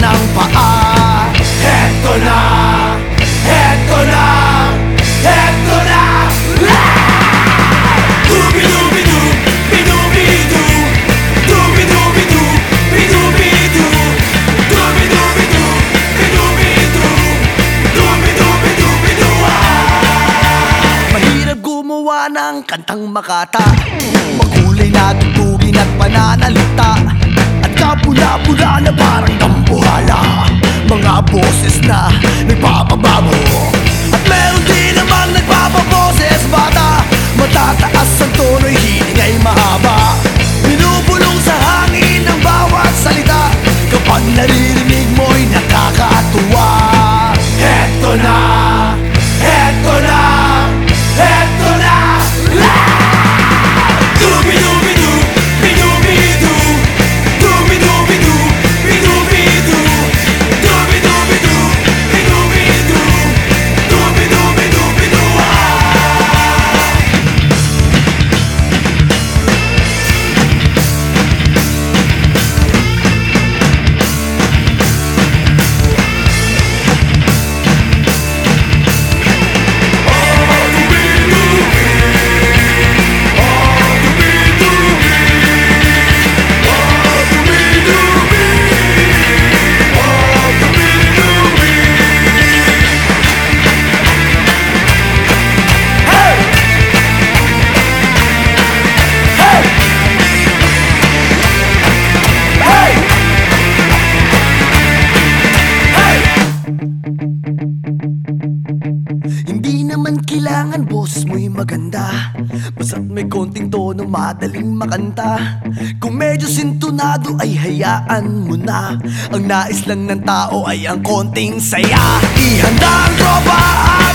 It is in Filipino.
ng paa. Heto na, heto na, heto na! Dubi-dubi-du, bidubi-du Dubi-dubi-du, bidubi-du Dubi-dubi-du, bidubi-du Dubi-dubi-du-bidu Mahirap gumawa ng kantang makata Heto kailangan boses mo'y maganda. Basta't may konting tono madaling makanta. Kung medyo sintonado ay hayaan mo na. Ang nais lang ng tao ay ang konting saya. Ihanda ang tropa